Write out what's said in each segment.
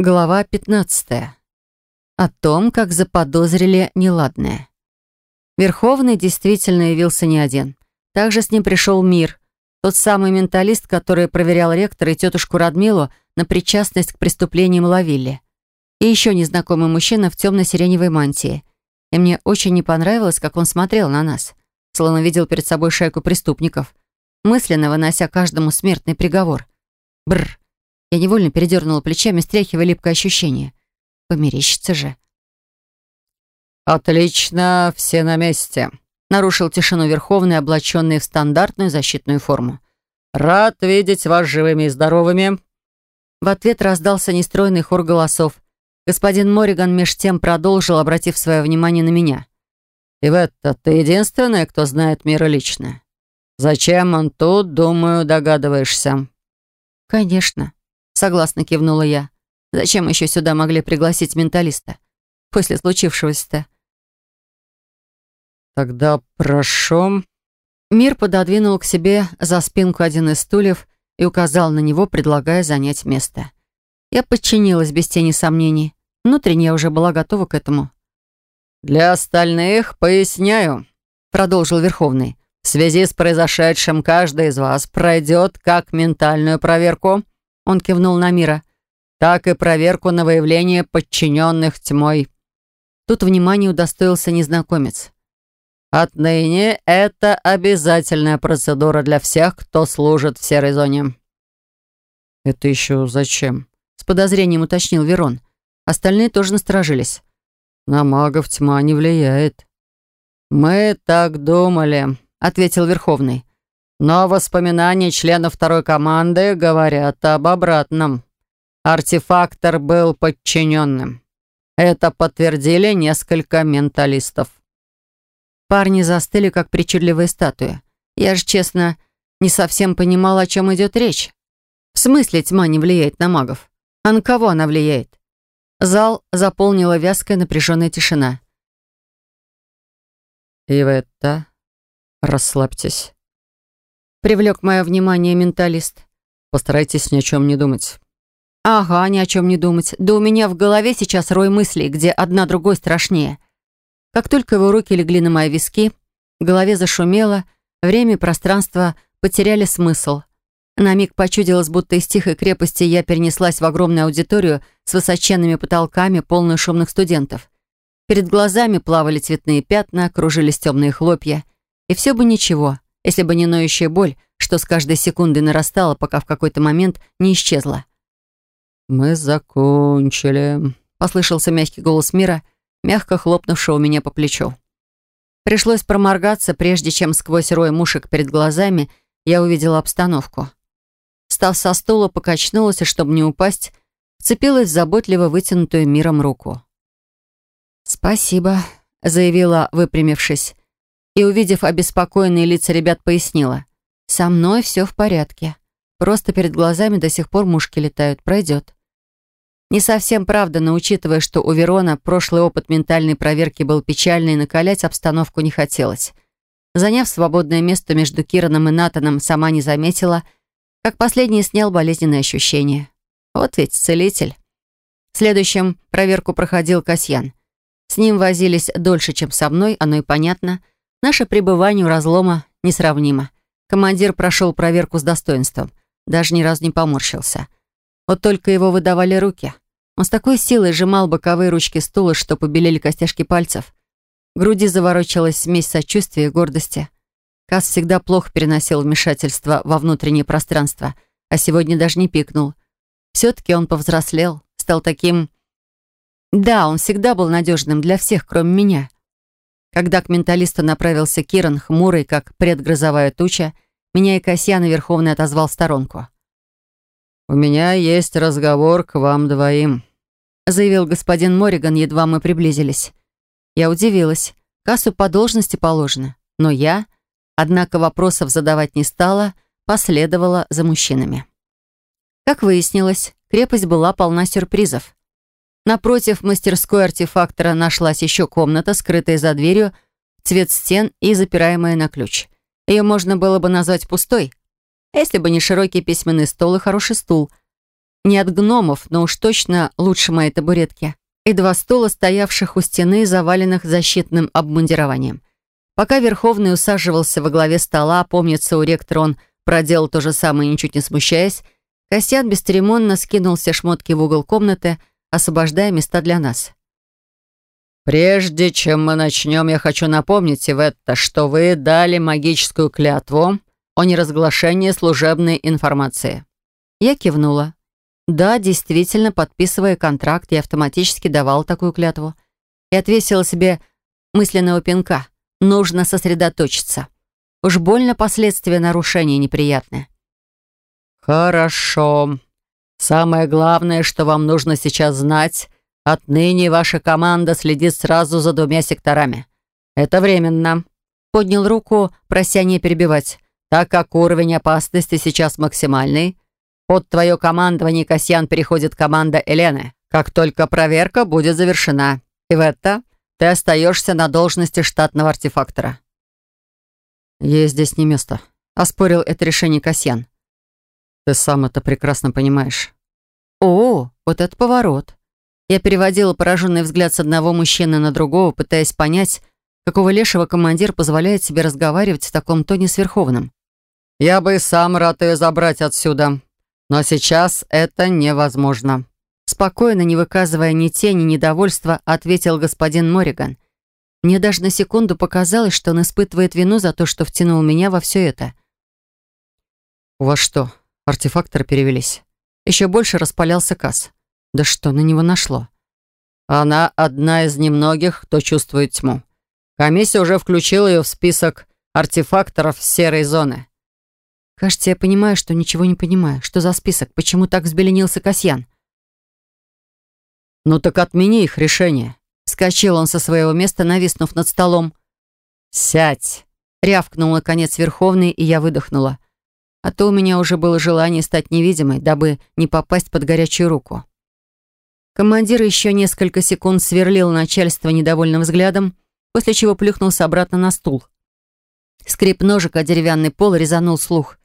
Глава 15. О том, как заподозрили неладное. Верховный действительно явился не один. Также с ним пришел Мир, тот самый менталист, который проверял ректора и тетушку Радмилу на причастность к преступлениям Лавилли. И еще незнакомый мужчина в темно-сиреневой мантии. И мне очень не понравилось, как он смотрел на нас, словно видел перед собой шайку преступников, мысленно вынося каждому смертный приговор. Бррр. Я невольно передернула плечами, стряхивая липкое ощущение. Померещится же. «Отлично, все на месте», — нарушил тишину Верховный, облаченный в стандартную защитную форму. «Рад видеть вас живыми и здоровыми». В ответ раздался нестройный хор голосов. Господин Мориган меж тем продолжил, обратив свое внимание на меня. «Иветта, ты единственная, кто знает мира лично. Зачем он тут, думаю, догадываешься?» «Конечно», Согласно кивнула я. Зачем еще сюда могли пригласить менталиста? После случившегося-то. Тогда прошу. Мир пододвинул к себе за спинку один из стульев и указал на него, предлагая занять место. Я подчинилась без тени сомнений. Внутренне я уже была готова к этому. «Для остальных поясняю», — продолжил Верховный. «В связи с произошедшим каждый из вас пройдет как ментальную проверку, он кивнул на Мира. «Так и проверку на выявление подчиненных тьмой». Тут внимание удостоился незнакомец. «Отныне это обязательная процедура для всех, кто служит в серой зоне». «Это еще зачем?» С подозрением уточнил Верон. Остальные тоже насторожились. «На магов тьма не влияет». «Мы так думали», — ответил Верховный. Но воспоминания членов второй команды говорят об обратном. Артефактор был подчиненным. Это подтвердили несколько менталистов. Парни застыли, как причудливые статуи. Я же, честно, не совсем понимала, о чем идет речь. В смысле тьма не влияет на магов? А на кого она влияет? Зал заполнила вязкая напряженная тишина. «Иветта, расслабьтесь», Привлек мое внимание менталист. Постарайтесь ни о чем не думать. Ага, ни о чем не думать. Да у меня в голове сейчас рой мыслей, где одна другой страшнее. Как только его руки легли на мои виски, в голове зашумело, время и пространство потеряли смысл. На миг почудилось, будто из тихой крепости я перенеслась в огромную аудиторию с высоченными потолками, полную шумных студентов. Перед глазами плавали цветные пятна, кружились темные хлопья. И все бы ничего если бы не ноющая боль, что с каждой секундой нарастала, пока в какой-то момент не исчезла. «Мы закончили», — послышался мягкий голос мира, мягко хлопнувшего меня по плечу. Пришлось проморгаться, прежде чем сквозь рой мушек перед глазами я увидела обстановку. Встав со стула, покачнулась и, чтобы не упасть, вцепилась в заботливо вытянутую миром руку. «Спасибо», — заявила, выпрямившись и, увидев обеспокоенные лица ребят, пояснила. «Со мной все в порядке. Просто перед глазами до сих пор мушки летают. Пройдет». Не совсем правда, но учитывая, что у Верона прошлый опыт ментальной проверки был печальный, накалять обстановку не хотелось. Заняв свободное место между Кираном и Натаном, сама не заметила, как последний снял болезненные ощущения. Вот ведь целитель. Следующим проверку проходил Касьян. С ним возились дольше, чем со мной, оно и понятно — Наше пребывание у разлома несравнимо. Командир прошел проверку с достоинством, даже ни разу не поморщился. Вот только его выдавали руки. Он с такой силой сжимал боковые ручки стула, что побелели костяшки пальцев. В груди заворочилась смесь сочувствия и гордости. Кас всегда плохо переносил вмешательство во внутреннее пространство, а сегодня даже не пикнул. Все-таки он повзрослел, стал таким... Да, он всегда был надежным для всех, кроме меня. Когда к менталисту направился Киран, хмурый, как предгрозовая туча, меня и Касьяна Верховный отозвал в сторонку. «У меня есть разговор к вам двоим», заявил господин Мориган, едва мы приблизились. Я удивилась. Кассу по должности положено. Но я, однако вопросов задавать не стала, последовала за мужчинами. Как выяснилось, крепость была полна сюрпризов. Напротив мастерской артефактора нашлась еще комната, скрытая за дверью, цвет стен и запираемая на ключ. Ее можно было бы назвать пустой, если бы не широкий письменный стол и хороший стул. Не от гномов, но уж точно лучше моей табуретки. И два стула, стоявших у стены, заваленных защитным обмундированием. Пока Верховный усаживался во главе стола, помнится, у ректора он проделал то же самое, ничуть не смущаясь, Костян бесцеремонно скинул все шмотки в угол комнаты, освобождая места для нас. «Прежде чем мы начнем, я хочу напомнить, Иветта, что вы дали магическую клятву о неразглашении служебной информации». Я кивнула. Да, действительно, подписывая контракт, я автоматически давал такую клятву. И отвесила себе мысленного пинка. Нужно сосредоточиться. Уж больно последствия нарушения неприятные. «Хорошо. Самое главное, что вам нужно сейчас знать, отныне ваша команда следит сразу за двумя секторами. Это временно». Поднял руку, прося не перебивать. «Так как уровень опасности сейчас максимальный, под твое командование, Касьян, переходит команда Елены. Как только проверка будет завершена. И в это ты остаешься на должности штатного артефактора». «Ей здесь не место», — оспорил это решение Касьян. Ты сам это прекрасно понимаешь. О, вот это поворот. Я переводила пораженный взгляд с одного мужчины на другого, пытаясь понять, какого лешего командир позволяет себе разговаривать в таком тоне с Верховным. «Я бы и сам рад ее забрать отсюда, но сейчас это невозможно». Спокойно, не выказывая ни тени недовольства, ответил господин Мориган. Мне даже на секунду показалось, что он испытывает вину за то, что втянул меня во все это. «У вас что, Артефакторы перевелись. Еще больше распалялся Касс. Да что на него нашло? Она одна из немногих, кто чувствует тьму. Комиссия уже включила ее в список артефакторов серой зоны. Кажется, я понимаю, что ничего не понимаю. Что за список? Почему так взбеленился Касьян? «Ну так отмени их решение». Скочил он со своего места, нависнув над столом. «Сядь!» Рявкнул, наконец, Верховный, и я выдохнула а то у меня уже было желание стать невидимой, дабы не попасть под горячую руку. Командир еще несколько секунд сверлил начальство недовольным взглядом, после чего плюхнулся обратно на стул. Скрип ножик о деревянный пол резанул слух.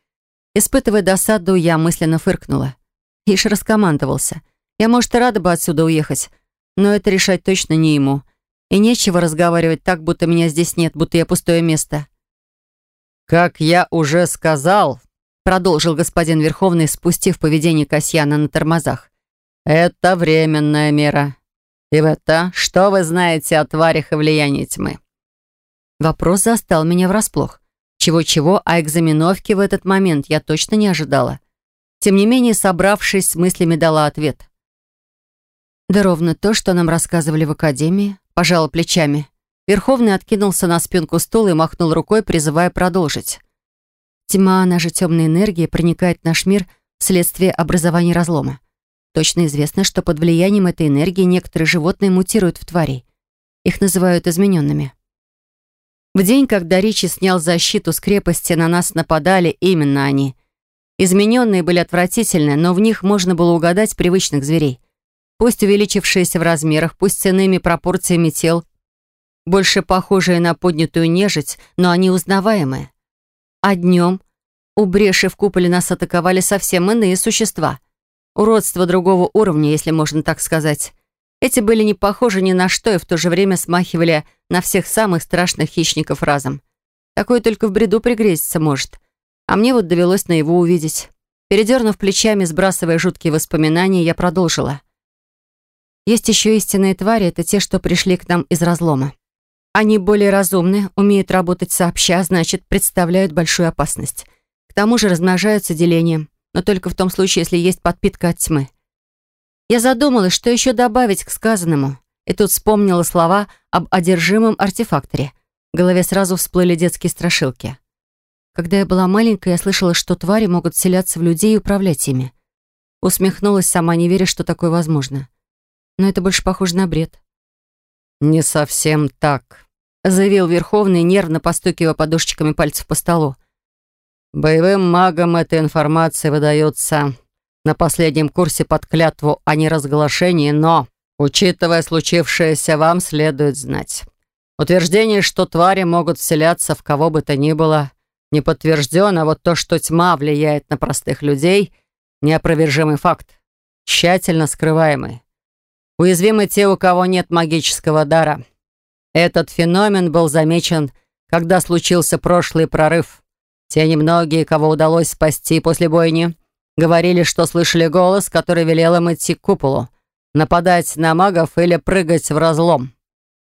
Испытывая досаду, я мысленно фыркнула. Ишь раскомандовался. Я, может, и рада бы отсюда уехать, но это решать точно не ему. И нечего разговаривать так, будто меня здесь нет, будто я пустое место. «Как я уже сказал, продолжил господин Верховный, спустив поведение Касьяна на тормозах. «Это временная мера. И в это, что вы знаете о тварях и влиянии тьмы?» Вопрос застал меня врасплох. Чего-чего, а экзаменовки в этот момент я точно не ожидала. Тем не менее, собравшись с мыслями, дала ответ. Да ровно то, что нам рассказывали в академии, пожала плечами. Верховный откинулся на спинку стула и махнул рукой, призывая продолжить. Тьма, она же темная энергия, проникает в наш мир вследствие образования разлома. Точно известно, что под влиянием этой энергии некоторые животные мутируют в тварей. Их называют измененными. В день, когда Ричи снял защиту с крепости, на нас нападали именно они. Измененные были отвратительны, но в них можно было угадать привычных зверей. Пусть увеличившиеся в размерах, пусть с иными пропорциями тел, больше похожие на поднятую нежить, но они узнаваемые. А днем у бреши в куполе нас атаковали совсем иные существа. Уродство другого уровня, если можно так сказать. Эти были не похожи ни на что и в то же время смахивали на всех самых страшных хищников разом. Такое только в бреду пригрезиться может. А мне вот довелось на его увидеть. Передернув плечами, сбрасывая жуткие воспоминания, я продолжила. Есть еще истинные твари, это те, что пришли к нам из разлома. Они более разумны, умеют работать сообща, значит, представляют большую опасность. К тому же размножаются делением, но только в том случае, если есть подпитка от тьмы. Я задумалась, что еще добавить к сказанному, и тут вспомнила слова об одержимом артефакторе. В голове сразу всплыли детские страшилки. Когда я была маленькая, я слышала, что твари могут вселяться в людей и управлять ими. Усмехнулась сама, не веря, что такое возможно. Но это больше похоже на бред. «Не совсем так», — заявил Верховный, нервно постукивая подушечками пальцев по столу. «Боевым магам эта информация выдается на последнем курсе под клятву о неразглашении, но, учитывая случившееся, вам следует знать. Утверждение, что твари могут вселяться в кого бы то ни было, не подтверждено, а вот то, что тьма влияет на простых людей, неопровержимый факт. тщательно скрываемый. Уязвимы те, у кого нет магического дара. Этот феномен был замечен, когда случился прошлый прорыв. Те немногие, кого удалось спасти после бойни, говорили, что слышали голос, который велел им идти к куполу, нападать на магов или прыгать в разлом.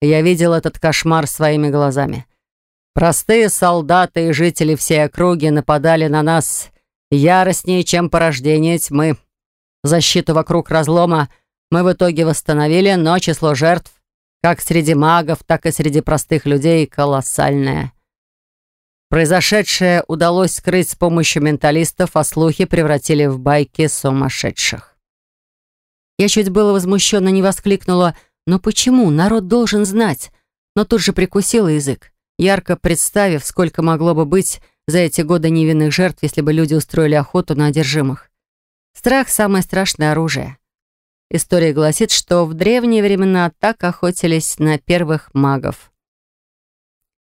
Я видел этот кошмар своими глазами. Простые солдаты и жители всей округи нападали на нас яростнее, чем порождение тьмы. Защиту вокруг разлома мы в итоге восстановили, но число жертв, как среди магов, так и среди простых людей, колоссальное. Произошедшее удалось скрыть с помощью менталистов, а слухи превратили в байки сумасшедших. Я чуть было возмущенно не воскликнула «Но почему? Народ должен знать!» Но тут же прикусила язык, ярко представив, сколько могло бы быть за эти годы невинных жертв, если бы люди устроили охоту на одержимых. Страх — самое страшное оружие. История гласит, что в древние времена так охотились на первых магов.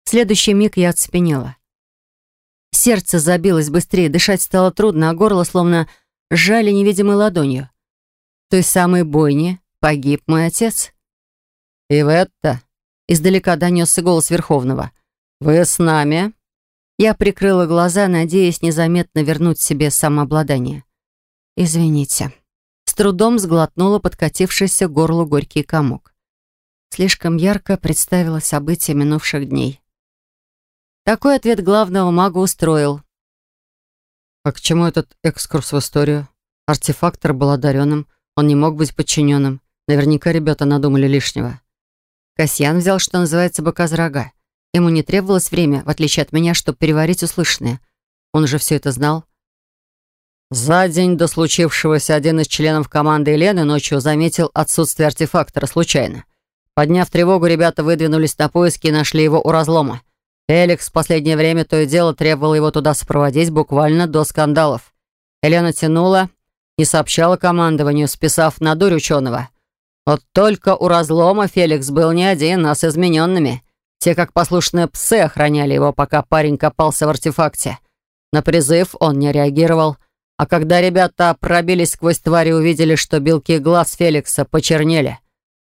В следующий миг я оцепенела. Сердце забилось быстрее, дышать стало трудно, а горло словно сжали невидимой ладонью. В той самой бойне погиб мой отец. «И в это...» — издалека донесся голос Верховного. «Вы с нами?» Я прикрыла глаза, надеясь незаметно вернуть себе самообладание. «Извините». С трудом сглотнула подкатившийся к горлу горький комок. Слишком ярко представила события минувших дней. Такой ответ главного мага устроил. «А к чему этот экскурс в историю? Артефактор был одаренным, он не мог быть подчиненным. Наверняка ребята надумали лишнего». Касьян взял, что называется, быка за рога. Ему не требовалось время, в отличие от меня, чтобы переварить услышанное. Он же все это знал. За день до случившегося один из членов команды Елены ночью заметил отсутствие артефактора случайно. Подняв тревогу, ребята выдвинулись на поиски и нашли его у разлома. Эликс в последнее время то и дело требовал его туда сопроводить буквально до скандалов. Елена тянула, не сообщала командованию, списав на дурь ученого. Вот только у разлома Феликс был не один, а с измененными. Те, как послушные псы, охраняли его, пока парень копался в артефакте. На призыв он не реагировал, а когда ребята пробились сквозь твари и увидели, что белки глаз Феликса почернели,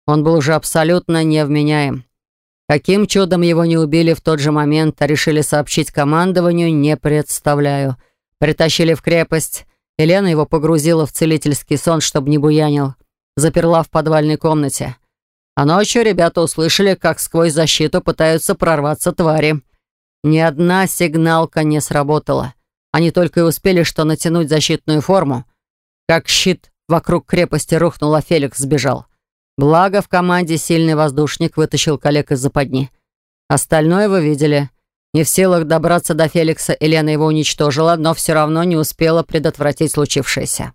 он был уже абсолютно невменяем. Каким чудом его не убили в тот же момент, а решили сообщить командованию, не представляю. Притащили в крепость. Елена его погрузила в целительский сон, чтобы не буянил. Заперла в подвальной комнате. А ночью ребята услышали, как сквозь защиту пытаются прорваться твари. Ни одна сигналка не сработала. Они только и успели что натянуть защитную форму. Как щит вокруг крепости рухнул, а Феликс сбежал. Благо, в команде сильный воздушник вытащил коллег из западни. Остальное вы видели. Не в силах добраться до Феликса, Елена его уничтожила, но все равно не успела предотвратить случившееся.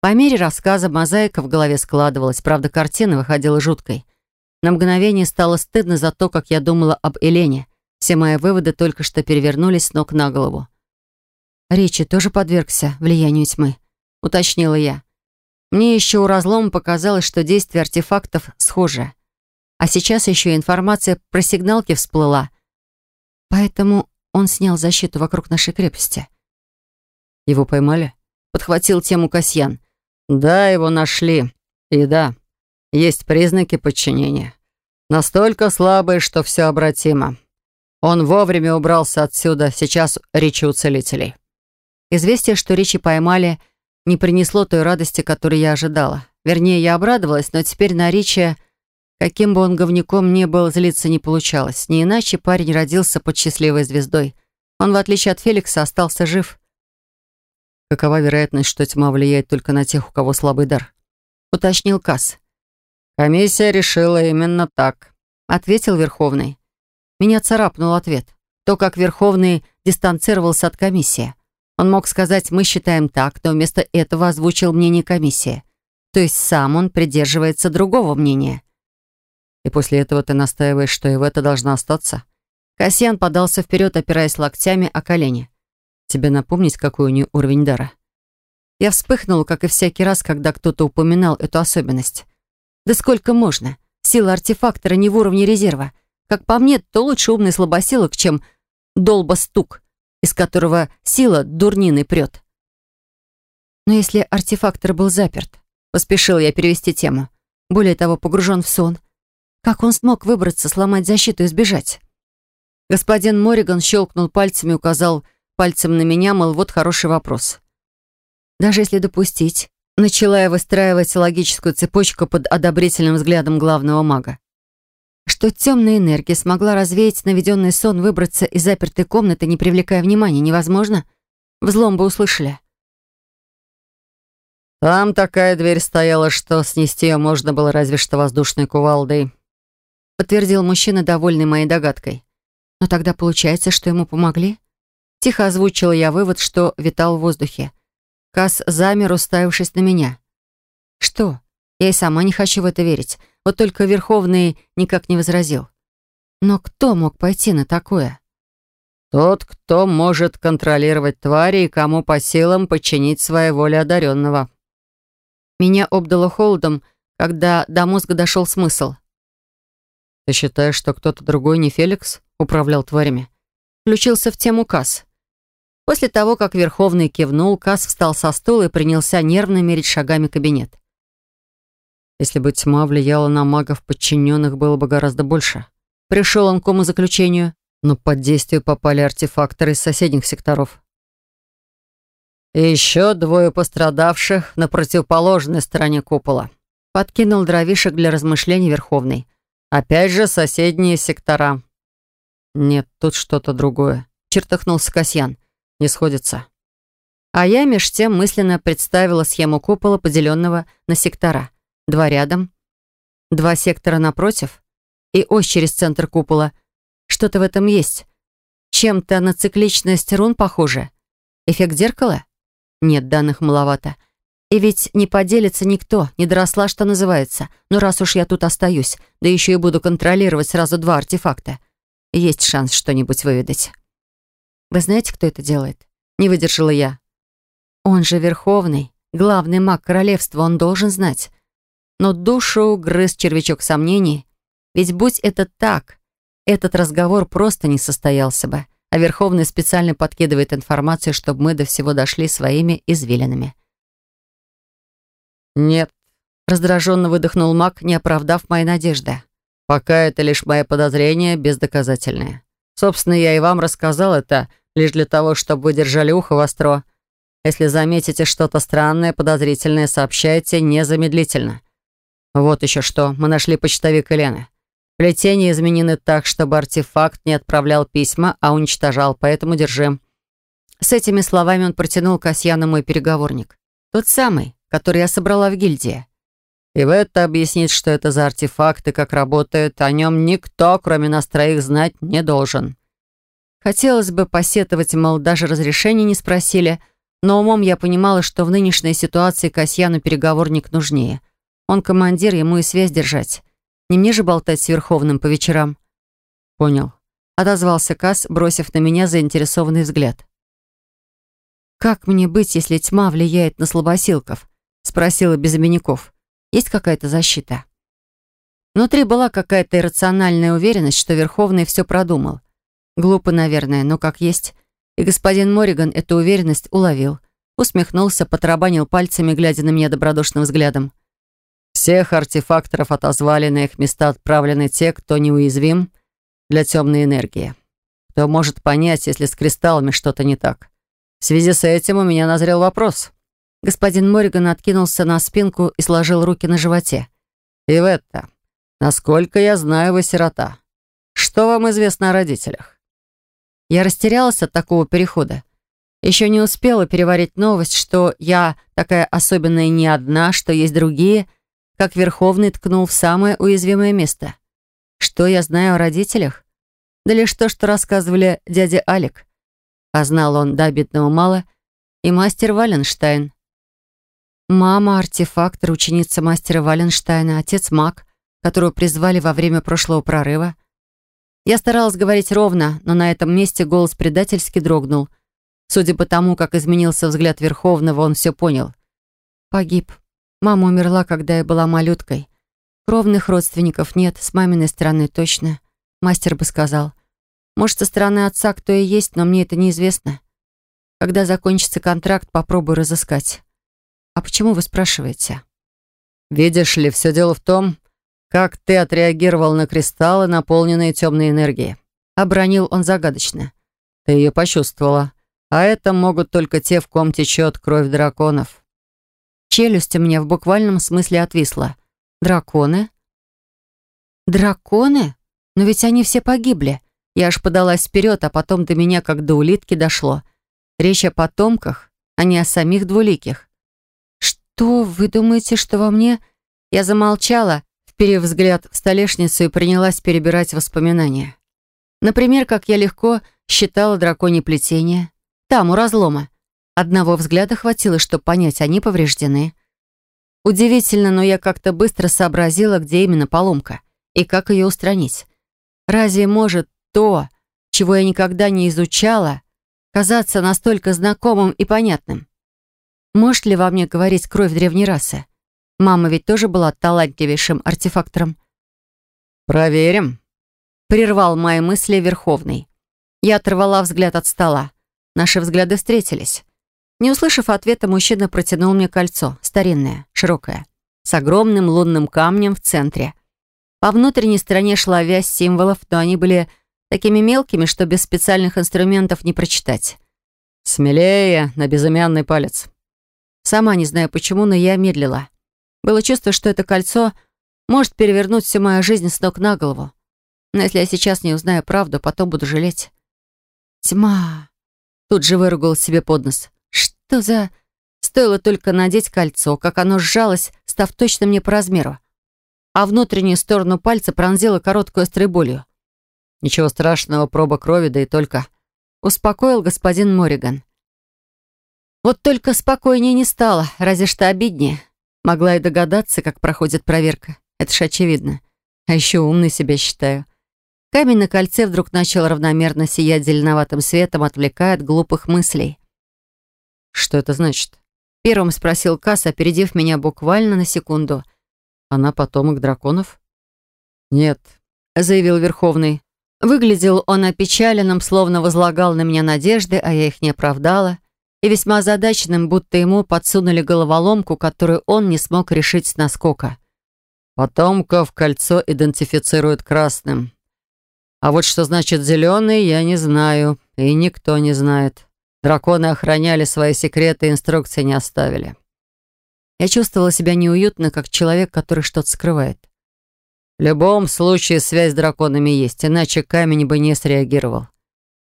По мере рассказа мозаика в голове складывалась, правда, картина выходила жуткой. На мгновение стало стыдно за то, как я думала об Елене. Все мои выводы только что перевернулись с ног на голову. Ричи тоже подвергся влиянию тьмы, уточнила я. Мне еще у разлома показалось, что действие артефактов схоже. А сейчас еще информация про сигналки всплыла. Поэтому он снял защиту вокруг нашей крепости. Его поймали? Подхватил тему Касьян. Да, его нашли. И да, есть признаки подчинения. Настолько слабые, что все обратимо. Он вовремя убрался отсюда, сейчас речи у. Известие, что Ричи поймали, не принесло той радости, которую я ожидала. Вернее, я обрадовалась, но теперь на Ричи, каким бы он говнюком ни был, злиться не получалось. Не иначе парень родился под счастливой звездой. Он, в отличие от Феликса, остался жив. Какова вероятность, что тьма влияет только на тех, у кого слабый дар? Уточнил Касс. Комиссия решила именно так, ответил Верховный. Меня царапнул ответ. То, как Верховный дистанцировался от комиссии. Он мог сказать «мы считаем так», но вместо этого озвучил мнение комиссии. То есть сам он придерживается другого мнения. И после этого ты настаиваешь, что и в это должна остаться? Касьян подался вперед, опираясь локтями о колени. Тебе напомнить, какой у нее уровень дара? Я вспыхнула, как и всякий раз, когда кто-то упоминал эту особенность. Да сколько можно? Сила артефактора не в уровне резерва. Как по мне, то лучше умный слабосилок, чем долба-стук из которого сила дурниной прет. Но если артефактор был заперт, Поспешил я перевести тему. Более того, погружен в сон. Как он смог выбраться, сломать защиту и сбежать? Господин Мориган щелкнул пальцами указал пальцем на меня, мол, вот хороший вопрос. Даже если допустить, начала я выстраивать логическую цепочку под одобрительным взглядом главного мага. Что темная энергия смогла развеять наведенный сон, выбраться из запертой комнаты, не привлекая внимания, невозможно? Взлом бы услышали. Там такая дверь стояла, что снести ее можно было разве что воздушной кувалдой. Подтвердил мужчина, довольный моей догадкой. Но тогда получается, что ему помогли? Тихо озвучила я вывод, что витал в воздухе. Кас замер, уставившись на меня. Что? Я и сама не хочу в это верить. Вот только Верховный никак не возразил. Но кто мог пойти на такое? Тот, кто может контролировать твари и кому по силам подчинить своей воле одаренного. Меня обдало холодом, когда до мозга дошел смысл. «Ты считаешь, что кто-то другой, не Феликс, управлял тварями?» Включился в тему Касс. После того, как Верховный кивнул, Касс встал со стула и принялся нервно мерить шагами кабинет. Если бы тьма влияла на магов подчиненных, было бы гораздо больше. Пришел он к умозаключению. Но под действие попали артефакторы из соседних секторов. Еще двое пострадавших на противоположной стороне купола. Подкинул дровишек для размышлений Верховный. Опять же соседние сектора. Нет, тут что-то другое. Чертыхнулся Касьян. Не сходится. А я меж тем мысленно представила схему купола, поделенного на сектора. Два рядом, два сектора напротив и ось через центр купола. Что-то в этом есть. Чем-то на цикличность рун похоже. Эффект зеркала? Нет, данных маловато. И ведь не поделится никто, не доросла, что называется. Но раз уж я тут остаюсь, да еще и буду контролировать сразу два артефакта, есть шанс что-нибудь выведать. Вы знаете, кто это делает? Не выдержала я. Он же Верховный, главный маг королевства, он должен знать. Но душу грыз червячок сомнений. Ведь будь это так, этот разговор просто не состоялся бы а Верховный специально подкидывает информацию, чтобы мы до всего дошли своими извилинами. «Нет», — раздраженно выдохнул маг, не оправдав мои надежды. «Пока это лишь мои подозрения, бездоказательные. Собственно, я и вам рассказал это лишь для того, чтобы вы держали ухо востро. Если заметите что-то странное, подозрительное, сообщайте незамедлительно. Вот еще что, мы нашли почтовик Елены. Плетения изменены так, чтобы артефакт не отправлял письма, а уничтожал, поэтому держи». С этими словами он протянул Касьяну мой переговорник. Тот самый, который я собрала в гильдии. И в это объяснит, что это за артефакт и как работает. О нем никто, кроме нас троих, знать не должен. Хотелось бы посетовать, мол, даже разрешения не спросили, но умом я понимала, что в нынешней ситуации Касьяну переговорник нужнее. Он командир, ему и связь держать. Не мне же болтать с Верховным по вечерам. Понял. Отозвался Кас, бросив на меня заинтересованный взгляд. «Как мне быть, если тьма влияет на слабосилков?» Спросила без обиняков. «Есть какая-то защита?» Внутри была какая-то иррациональная уверенность, что Верховный все продумал. Глупо, наверное, но как есть. И господин Мориган эту уверенность уловил. Усмехнулся, потрабанил пальцами, глядя на меня добродушным взглядом. Всех артефакторов отозвали на их места отправлены те, кто неуязвим для темной энергии. Кто может понять, если с кристаллами что-то не так. В связи с этим у меня назрел вопрос. Господин Мориган откинулся на спинку и сложил руки на животе. «Иветта, насколько я знаю, вы сирота. Что вам известно о родителях?» Я растерялась от такого перехода. Еще не успела переварить новость, что я такая особенная не одна, что есть другие — как Верховный ткнул в самое уязвимое место. Что я знаю о родителях? Да лишь то, что рассказывали дядя Алик. А знал он до обидного мало и мастер Валенштайн. Мама — артефактор, ученица мастера Валенштайна, отец маг, которого призвали во время прошлого прорыва. Я старалась говорить ровно, но на этом месте голос предательски дрогнул. Судя по тому, как изменился взгляд Верховного, он все понял. Погиб. Мама умерла, когда я была малюткой. Кровных родственников нет, с маминой стороны точно. Мастер бы сказал. Может, со стороны отца кто и есть, но мне это неизвестно. Когда закончится контракт, попробую разыскать. А почему вы спрашиваете? Видишь ли, все дело в том, как ты отреагировал на кристаллы, наполненные темной энергией. Обронил он загадочно. Ты ее почувствовала. А это могут только те, в ком течет кровь драконов. Челюсть у меня в буквальном смысле отвисла. Драконы? Драконы? Но ведь они все погибли. Я аж подалась вперед, а потом до меня, как до улитки, дошло. Речь о потомках, а не о самих двуликих. «Что, вы думаете, что во мне...» Я замолчала, вперев взгляд в столешницу и принялась перебирать воспоминания. Например, как я легко считала драконье плетение. Там, у разлома. Одного взгляда хватило, чтобы понять, они повреждены. Удивительно, но я как-то быстро сообразила, где именно поломка и как ее устранить. Разве может то, чего я никогда не изучала, казаться настолько знакомым и понятным? Может ли во мне говорить кровь древней расы? Мама ведь тоже была талантливейшим артефактором. «Проверим», — прервал мои мысли Верховный. Я оторвала взгляд от стола. Наши взгляды встретились. Не услышав ответа, мужчина протянул мне кольцо, старинное, широкое, с огромным лунным камнем в центре. По внутренней стороне шла вязь символов, но они были такими мелкими, что без специальных инструментов не прочитать. «Смелее на безымянный палец». Сама не знаю почему, но я медлила. Было чувство, что это кольцо может перевернуть всю мою жизнь с ног на голову. Но если я сейчас не узнаю правду, потом буду жалеть. Тьма. Тут же выругал себе под нос. Что за... Стоило только надеть кольцо, как оно сжалось, став точно мне по размеру. А внутреннюю сторону пальца пронзила короткую острой болью. «Ничего страшного, проба крови, да и только...» Успокоил господин Мориган. Вот только спокойнее не стало, разве что обиднее. Могла и догадаться, как проходит проверка. Это ж очевидно. А еще умный себя считаю. Камень на кольце вдруг начал равномерно сиять зеленоватым светом, отвлекая от глупых мыслей. «Что это значит?» Первым спросил Касс, опередив меня буквально на секунду. «Она потомок драконов?» «Нет», — заявил Верховный. Выглядел он опечаленным, словно возлагал на меня надежды, а я их не оправдала и весьма озадаченным, будто ему подсунули головоломку, которую он не смог решить с наскока. «Потомков кольцо идентифицирует красным. А вот что значит зеленый, я не знаю, и никто не знает. Драконы охраняли свои секреты, инструкции не оставили». Я чувствовала себя неуютно, как человек, который что-то скрывает. В любом случае связь с драконами есть, иначе камень бы не среагировал.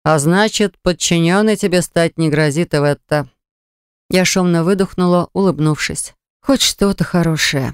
А значит, подчиненный тебе стать не грозит и в это. Я шумно выдохнула, улыбнувшись. Хоть что-то хорошее.